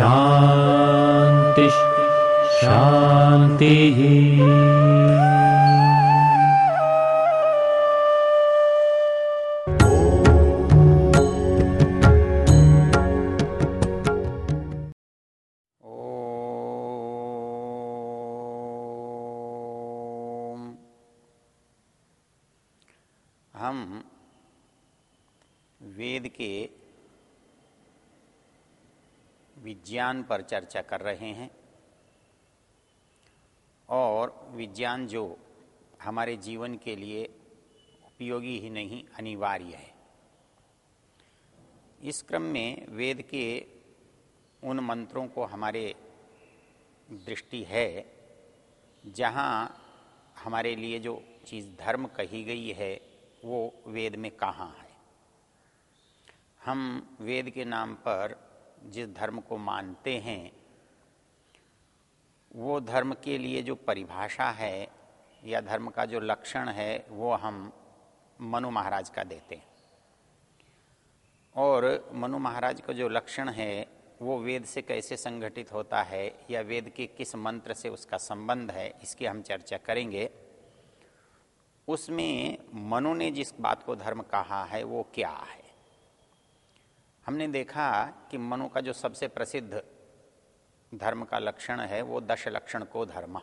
शान्तिः शान्तिः विज्ञान पर चर्चा कर रहे हैं और विज्ञान जो हमारे जीवन के लिए उपयोगी ही नहीं, अनिवार्य है। इस क्रम में वेद के उन मंत्रों को हमारे दृष्टि है, जहाँ हमारे लिए जो चीज़ धर्म कही गई है, वो वेद में कहाँ है। हम वेद के नाम पर जिस धर्म को मानते हैं, वो धर्म के लिए जो परिभाषा है या धर्म का जो लक्षण है, वो हम मनु महाराज का देते हैं। और मनु महाराज का जो लक्षण है, वो वेद से कैसे संगठित होता है या वेद के किस मंत्र से उसका संबंध है, इसकी हम चर्चा करेंगे। उसमें मनु ने जिस बात को धर्म कहा है, वो क्या है? हमने देखा कि मनु का जो सबसे प्रसिद्ध धर्म का लक्षण है, वो दश लक्षण को धर्म।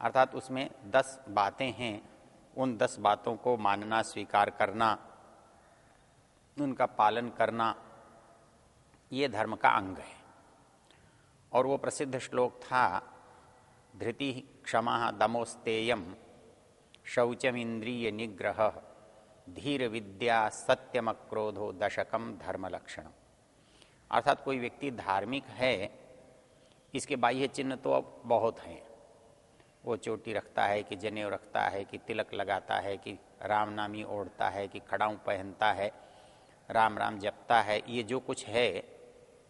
अर्थात उसमें दस बातें हैं, उन दस बातों को मानना, स्वीकार करना, उनका पालन करना, ये धर्म का अंग है। और वो प्रसिद्ध श्लोक था, धृति क्षमा दमोस्तेयम शौचम इंद्रिय निग्रह। धीर विद्या सत्यम क्रोधो दशकम धर्म लक्षण अर्थात कोई व्यक्ति धार्मिक है, इसके बाह्य चिन्ह तो अब बहुत हैं। वो चोटी रखता है कि जनेऊ रखता है, कि तिलक लगाता है, कि राम नामी ओढ़ता है, कि खड़ाऊ पहनता है, राम राम जपता है, ये जो कुछ है,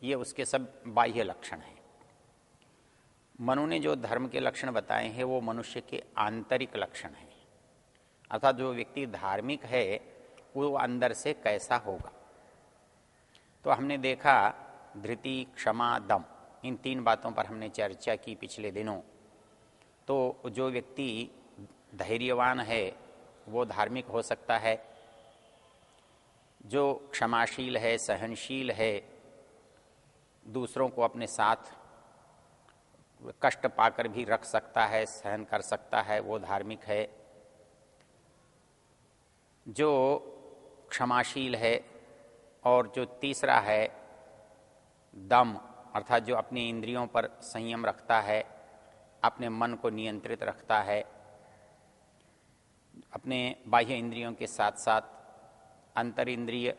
ये उसके सब बाह्य लक्षण हैं। मनु ने जो धर्म के लक्षण बताए हैं, वो मनुष्य के आंतरिक लक्षण हैं। अर्थात जो व्यक्ति धार्मिक है, वो अंदर से कैसा होगा? तो हमने देखा धृति, क्षमा, दम, इन तीन बातों पर हमने चर्चा की पिछले दिनों। तो जो व्यक्ति धैर्यवान है, वो धार्मिक हो सकता है। जो क्षमाशील है, सहनशील है, दूसरों को अपने साथ कष्ट पाकर भी रख सकता है, सहन कर सकता है, वो धार्मिक है। जो क्षमाशील है और जो तीसरा है दम, अर्थात जो अपनी इंद्रियों पर संयम रखता है, अपने मन को नियंत्रित रखता है, अपने बाह्य इंद्रियों के साथ साथ अंतर इंद्रिय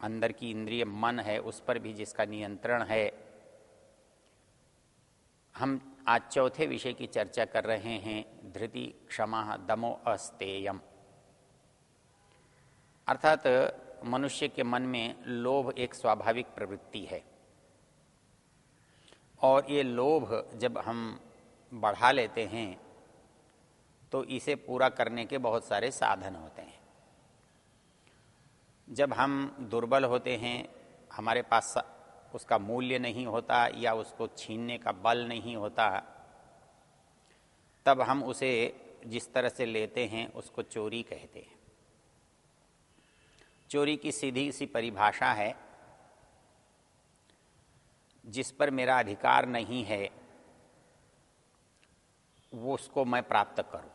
अंदर की इंद्रिय मन है, उस पर भी जिसका नियंत्रण है। हम आज चौथे विषय की चर्चा कर रहे हैं, धृति क्षमा दमो अस्तेयम। अर्थात मनुष्य के मन में लोभ एक स्वाभाविक प्रवृत्ति है। और ये लोभ जब हम बढ़ा लेते हैं तो इसे पूरा करने के बहुत सारे साधन होते हैं। जब हम दुर्बल होते हैं, हमारे पास उसका मूल्य नहीं होता या उसको छीनने का बल नहीं होता, तब हम उसे जिस तरह से लेते हैं, उसको चोरी कहते हैं। चोरी की सीधी सी परिभाषा है, जिस पर मेरा अधिकार नहीं है, वो उसको मैं प्राप्त करूँ,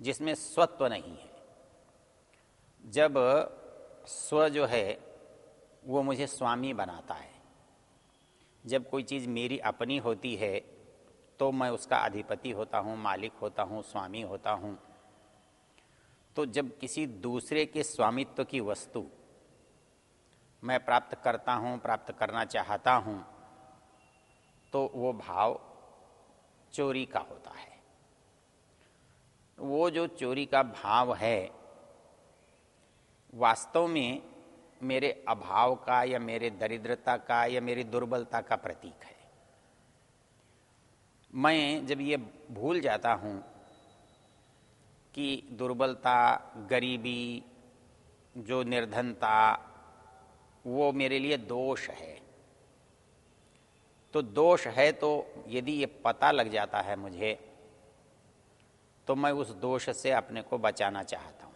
जिसमें स्वत्व नहीं है। जब स्व जो है, वो मुझे स्वामी बनाता है, जब कोई चीज़ मेरी अपनी होती है तो मैं उसका अधिपति होता हूँ, मालिक होता हूँ, स्वामी होता हूँ। तो जब किसी दूसरे के स्वामित्व की वस्तु मैं प्राप्त करता हूँ, प्राप्त करना चाहता हूँ तो वो भाव चोरी का होता है। वो जो चोरी का भाव है, वास्तव में मेरे अभाव का या मेरे दरिद्रता का या मेरी दुर्बलता का प्रतीक है। मैं जब ये भूल जाता हूँ कि दुर्बलता, गरीबी, जो निर्धनता, वो मेरे लिए दोष है। तो दोष है तो यदि ये पता लग जाता है मुझे तो मैं उस दोष से अपने को बचाना चाहता हूँ।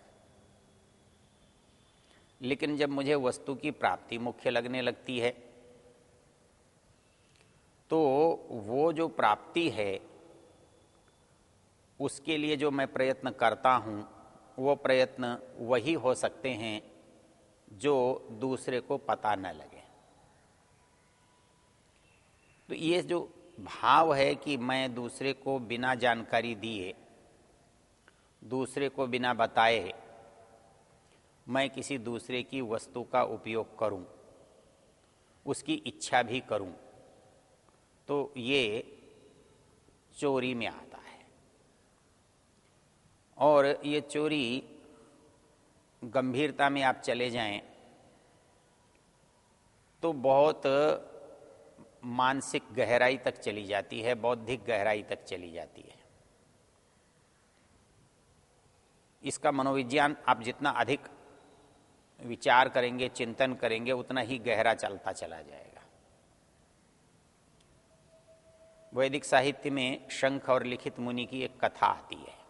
लेकिन जब मुझे वस्तु की प्राप्ति मुख्य लगने लगती है तो वो जो प्राप्ति है उसके लिए जो मैं प्रयत्न करता हूँ, वो प्रयत्न वही हो सकते हैं जो दूसरे को पता न लगे। तो ये जो भाव है कि मैं दूसरे को बिना जानकारी दिए, दूसरे को बिना बताए, मैं किसी दूसरे की वस्तु का उपयोग करूँ, उसकी इच्छा भी करूँ तो ये चोरी में आता और ये चोरी गंभीरता में आप चले जाएँ तो बहुत मानसिक गहराई तक चली जाती है, बौद्धिक गहराई तक चली जाती है। इसका मनोविज्ञान आप जितना अधिक विचार करेंगे, चिंतन करेंगे, उतना ही गहरा चलता चला जाएगा। वैदिक साहित्य में शंख और लिखित मुनि की एक कथा आती है।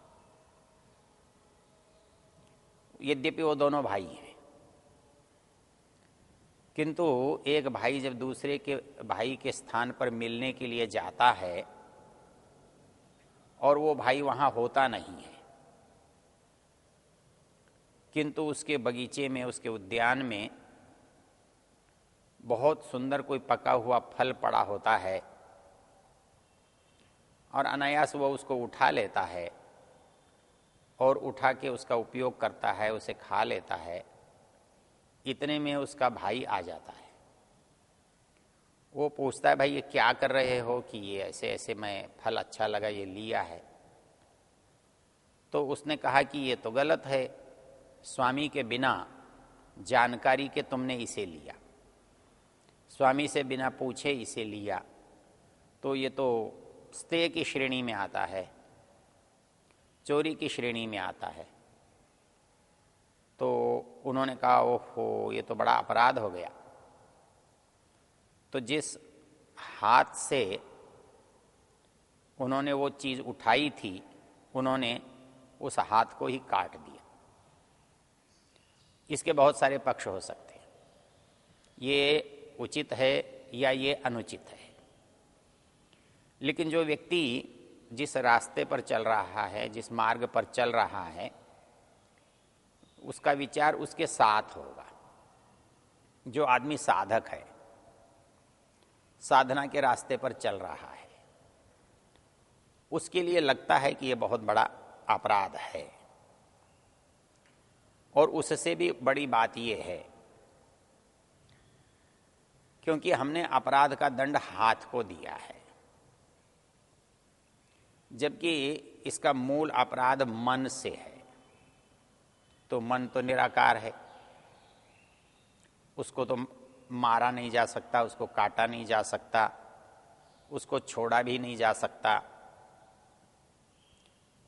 यद्यपि वो दोनों भाई हैं। किंतु एक भाई जब दूसरे के, भाई के स्थान पर मिलने के लिए जाता है, और वो भाई वहाँ होता नहीं है, किंतु उसके बगीचे में, उसके उद्यान में बहुत सुंदर कोई पका हुआ फल पड़ा होता है, और अनायास वह उसको उठा लेता है और उठा के उसका उपयोग करता है, उसे खा लेता है, इतने में उसका भाई आ जाता है। वो पूछता है, भाई, ये क्या कर रहे हो कि ये ऐसे ऐसे मैं फल अच्छा लगा, ये लिया है? तो उसने कहा कि ये तो गलत है, स्वामी के बिना जानकारी के तुमने इसे लिया। स्वामी से बिना पूछे इसे लिया। तो ये तो स्ते की श्रेणी में आता है। चोरी की श्रेणी में आता है। तो उन्होंने कहा, ओहो, ये तो बड़ा अपराध हो गया। तो जिस हाथ से उन्होंने वो चीज़ उठाई थी, उन्होंने उस हाथ को ही काट दिया। इसके बहुत सारे पक्ष हो सकते हैं। ये उचित है या ये अनुचित है? लेकिन जो व्यक्ति जिस रास्ते पर चल रहा है, जिस मार्ग पर चल रहा है, उसका विचार उसके साथ होगा। जो आदमी साधक है, साधना के रास्ते पर चल रहा है, उसके लिए लगता है कि यह बहुत बड़ा अपराध है। और उससे भी बड़ी बात यह है, क्योंकि हमने अपराध का दंड हाथ को दिया है। जबकि इसका मूल अपराध मन से है। तो मन तो निराकार है। उसको तो मारा नहीं जा सकता, उसको काटा नहीं जा सकता, उसको छोड़ा भी नहीं जा सकता।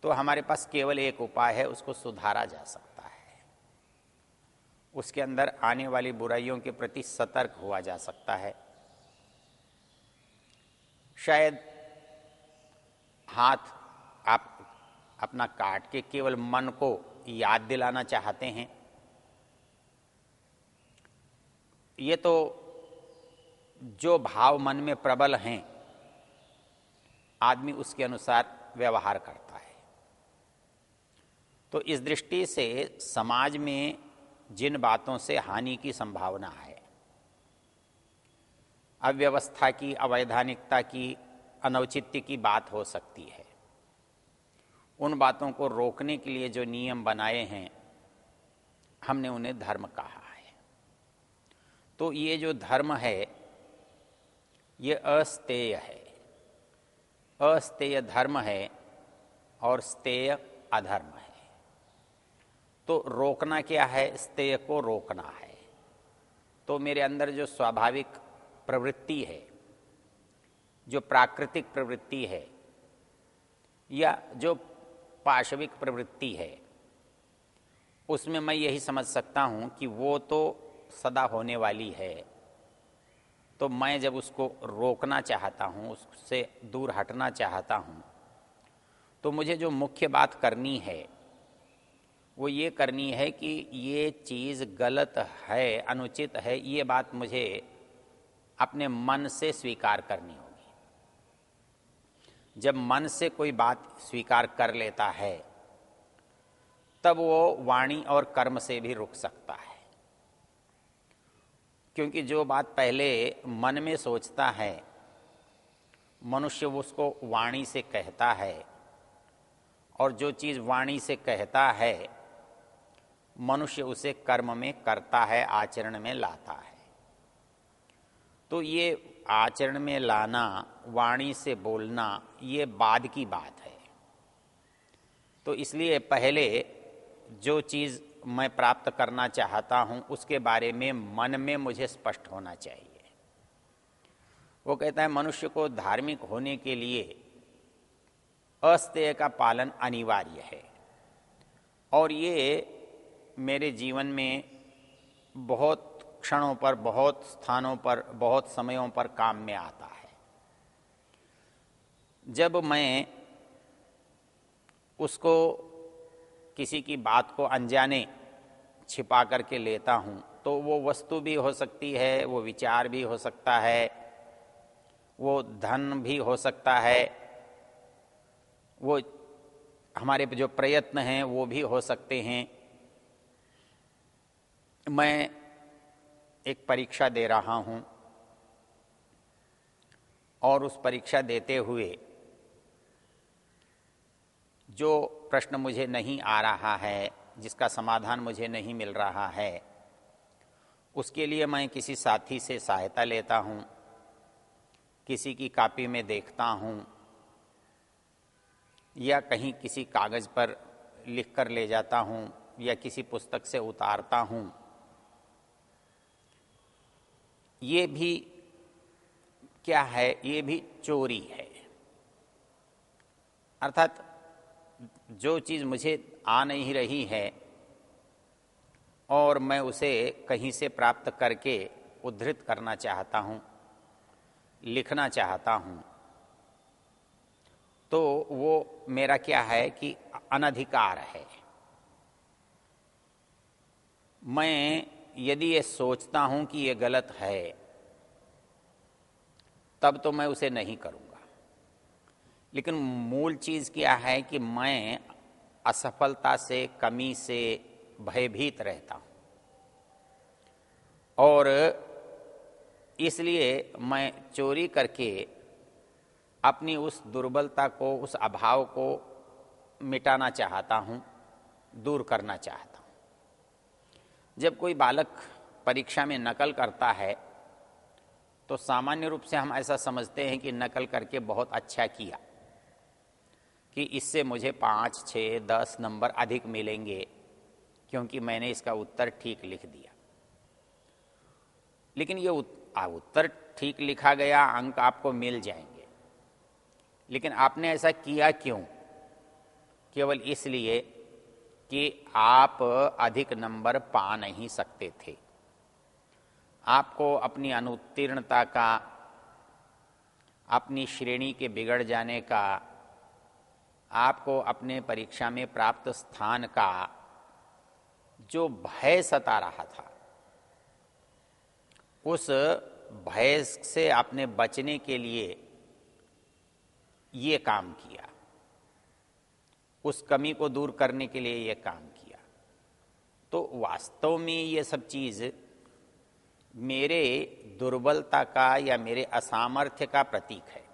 तो हमारे पास केवल एक उपाय है, उसको सुधारा जा सकता है। उसके अंदर आने वाली बुराइयों के प्रति सतर्क हुआ जा सकता है। शायद हाथ आप अपना काट के केवल मन को याद दिलाना चाहते हैं। ये तो जो भाव मन में प्रबल हैं, आदमी उसके अनुसार व्यवहार करता है। तो इस दृष्टि से समाज में जिन बातों से हानि की संभावना है, अव्यवस्था की, अवैधानिकता की अनौचित्य की बात हो सकती है। उन बातों को रोकने के लिए जो नियम बनाए हैं, हमने उन्हें धर्म कहा है। तो ये जो धर्म है, ये अस्तेय है। अस्तेय धर्म है और स्तेय अधर्म है। तो रोकना क्या है? स्तेय को रोकना है। तो मेरे अंदर जो स्वाभाविक प्रवृत्ति है जो प्राकृतिक प्रवृत्ति है, या जो पाशविक प्रवृत्ति है, उसमें मैं यही समझ सकता हूँ कि वो तो सदा होने वाली है। तो मैं जब उसको रोकना चाहता हूँ, उससे दूर हटना चाहता हूँ तो मुझे जो मुख्य बात करनी है, वो ये करनी है कि ये चीज़ गलत है, अनुचित है, ये बात मुझे अपने मन से स्वीकार करनी होगी। जब मन से कोई बात स्वीकार कर लेता है, तब वो वाणी और कर्म से भी रुक सकता है। क्योंकि जो बात पहले मन में सोचता है, मनुष्य उसको वाणी से कहता है और जो चीज़ वाणी से कहता है, मनुष्य उसे कर्म में, करता है, आचरण में लाता है। तो ये आचरण में लाना, वाणी से बोलना, ये बाद की बात है। तो इसलिए पहले जो चीज़ मैं प्राप्त करना चाहता हूँ, उसके बारे में मन में मुझे स्पष्ट होना चाहिए। वो कहता है, मनुष्य को धार्मिक होने के लिए अस्तेय का पालन अनिवार्य है। और ये मेरे जीवन में बहुत क्षणों पर, बहुत स्थानों पर, बहुत समयों पर काम में आता है। जब मैं उसको, किसी की बात को अनजाने छिपा करके लेता हूँ तो वो वस्तु भी हो सकती है, वो विचार भी हो सकता है, वो धन भी हो सकता है, वो हमारे जो प्रयत्न हैं वो भी हो सकते हैं। मैं एक परीक्षा दे रहा हूँ और उस परीक्षा देते हुए जो प्रश्न मुझे नहीं आ रहा है, जिसका समाधान मुझे नहीं मिल रहा है, उसके लिए मैं किसी साथी से सहायता लेता हूँ, किसी की कापी में देखता हूँ, या कहीं किसी कागज़ पर लिख कर ले जाता हूँ, या किसी पुस्तक से उतारता हूँ। ये भी क्या है? ये भी चोरी है। अर्थात जो चीज़ मुझे आ नहीं रही है और मैं उसे कहीं से प्राप्त करके उद्धृत करना चाहता हूँ, लिखना चाहता हूँ तो वो मेरा क्या है कि अनधिकार है। मैं यदि ये सोचता हूँ कि ये गलत है, तब तो मैं उसे नहीं करूँगा। लेकिन मूल चीज़ क्या है कि मैं असफलता से, कमी से भयभीत रहता हूँ। और इसलिए मैं चोरी करके अपनी उस दुर्बलता को, उस अभाव को मिटाना चाहता हूँ, दूर करना चाहता जब कोई बालक परीक्षा में नकल करता है तो सामान्य रूप से हम ऐसा समझते हैं कि नकल करके बहुत अच्छा किया, कि इससे मुझे पाँच छः दस नंबर अधिक मिलेंगे, क्योंकि मैंने इसका उत्तर ठीक लिख दिया। लेकिन ये उत्तर ठीक लिखा गया, अंक आपको मिल जाएँगे। लेकिन आपने ऐसा किया क्यों? केवल इसलिए कि आप अधिक नंबर पा नहीं सकते थे। आपको अपनी अनुत्तीर्णता का, अपनी श्रेणी के बिगड़ जाने का, आपको अपने परीक्षा में प्राप्त स्थान का जो भय सता रहा था, उस भय से आपने बचने के लिए ये काम किया। उस कमी को दूर करने के लिए यह काम किया। तो वास्तव में ये सब चीज़ मेरे दुर्बलता का या मेरे असामर्थ्य का प्रतीक है।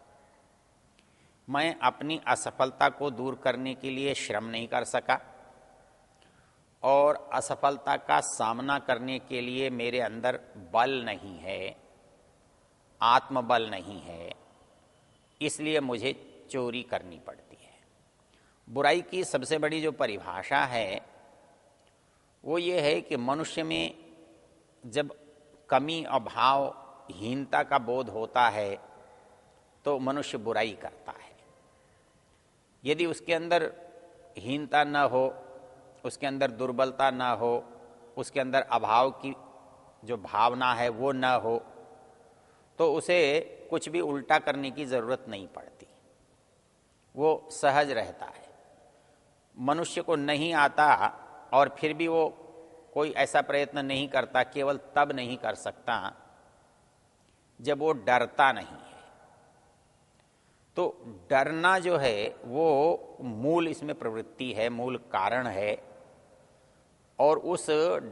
मैं अपनी असफलता को दूर करने के लिए श्रम नहीं कर सका और असफलता का सामना करने के लिए मेरे अंदर बल नहीं है, आत्मबल नहीं है, इसलिए मुझे चोरी करनी पड़ती है बुराई की सबसे बड़ी जो परिभाषा है, वो ये है कि मनुष्य में जब कमी, अभाव, हीनता का बोध होता है तो मनुष्य बुराई करता है। यदि उसके अंदर हीनता न हो, उसके अंदर दुर्बलता न हो, उसके अंदर अभाव की जो भावना है वो न हो तो उसे कुछ भी उल्टा करने की ज़रूरत नहीं पड़ती। वो सहज रहता है। मनुष्य को नहीं आता और फिर भी वो कोई ऐसा प्रयत्न नहीं करता, केवल तब नहीं कर सकता जब वो डरता नहीं है। तो डरना जो है, वो मूल इसमें प्रवृत्ति है, मूल कारण है और उस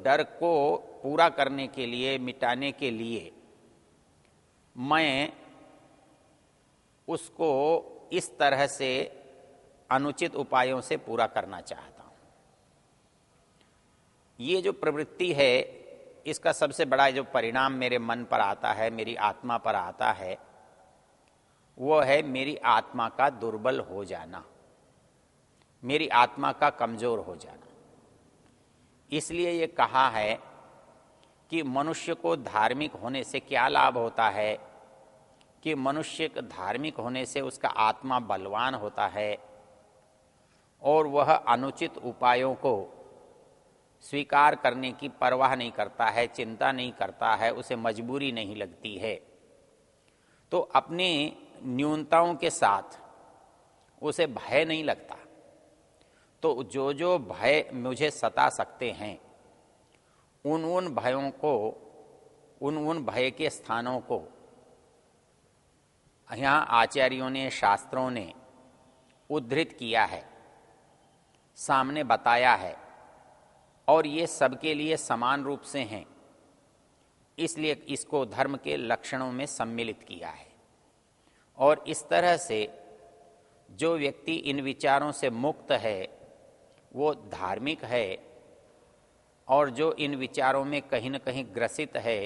डर को पूरा करने के लिए, मिटाने के लिए मैं उसको इस तरह से अनुचित उपायों से पूरा करना चाहता हूँ। ये जो प्रवृत्ति है, इसका सबसे बड़ा जो परिणाम मेरे मन पर आता है, मेरी आत्मा पर आता है, वो है मेरी आत्मा का दुर्बल हो जाना। मेरी आत्मा का कमज़ोर हो जाना। इसलिए ये कहा है कि मनुष्य को धार्मिक होने से क्या लाभ होता है? कि मनुष्य धार्मिक होने से उसका आत्मा बलवान होता है और वह अनुचित उपायों को स्वीकार करने की परवाह नहीं करता है, चिंता नहीं करता है, उसे मजबूरी नहीं लगती है। तो अपने न्यूनताओं के साथ उसे भय नहीं लगता। तो जो जो भय मुझे सता सकते हैं, उन उन भयों को, उन उन भय के स्थानों को, यहाँ आचार्यों ने, शास्त्रों ने उद्धृत किया है। सामने बताया है और ये सबके लिए समान रूप से हैं। इसलिए इसको धर्म के लक्षणों में सम्मिलित किया है। और इस तरह से जो व्यक्ति इन विचारों से मुक्त है, वो धार्मिक है और जो इन विचारों में कहीं न कहीं ग्रसित है,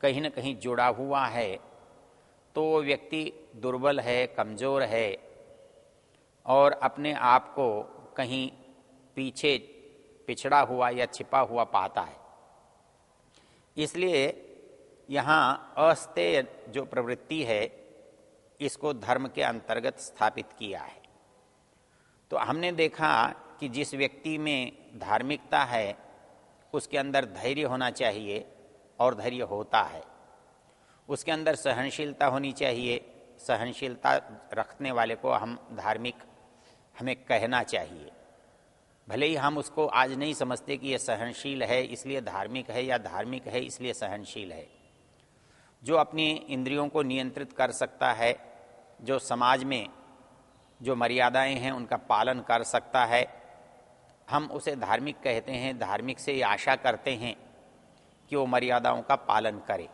कहीं न कहीं जुड़ा हुआ है तो वो व्यक्ति दुर्बल है, कमज़ोर है और अपने आप को कहीं पीछे पिछड़ा हुआ या छिपा हुआ पाता है। इसलिए यहाँ अस्तेय जो प्रवृत्ति है, इसको धर्म के अंतर्गत स्थापित किया है। तो हमने देखा कि जिस व्यक्ति में धार्मिकता है, उसके अंदर धैर्य होना चाहिए और धैर्य होता है। उसके अंदर सहनशीलता होनी चाहिए। सहनशीलता रखने वाले को हम धार्मिक हमें कहना चाहिए। भले ही हम उसको आज नहीं समझते कि यह सहनशील है, इसलिए धार्मिक है या धार्मिक है, इसलिए सहनशील है। जो अपनी इंद्रियों को नियंत्रित कर सकता है, जो समाज में जो मर्यादाएँ हैं, उनका पालन कर सकता है, हम उसे धार्मिक कहते हैं, धार्मिक से ये आशा करते हैं कि वो मर्यादाओं का पालन करे।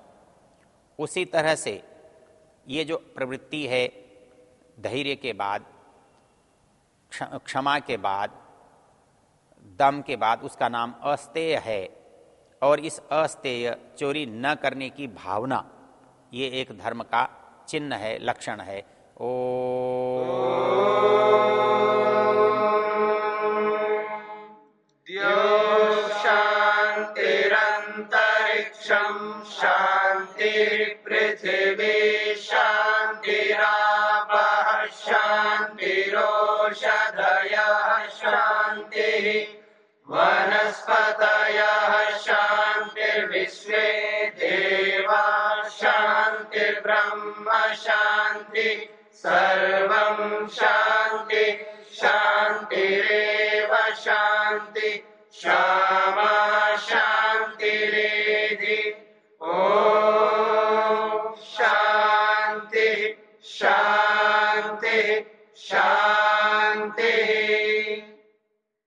उसी तरह से ये जो प्रवृत्ति है, धैर्य के बाद क्षमा के बाद, दम के बाद उसका नाम अस्तेय है और इस अस्तेय चोरी न करने की भावना, ये एक धर्म का चिन्ह है, लक्षण है। ओ पृथिवी श्यामा शान्तिरेधि ओ शांति शांति शांति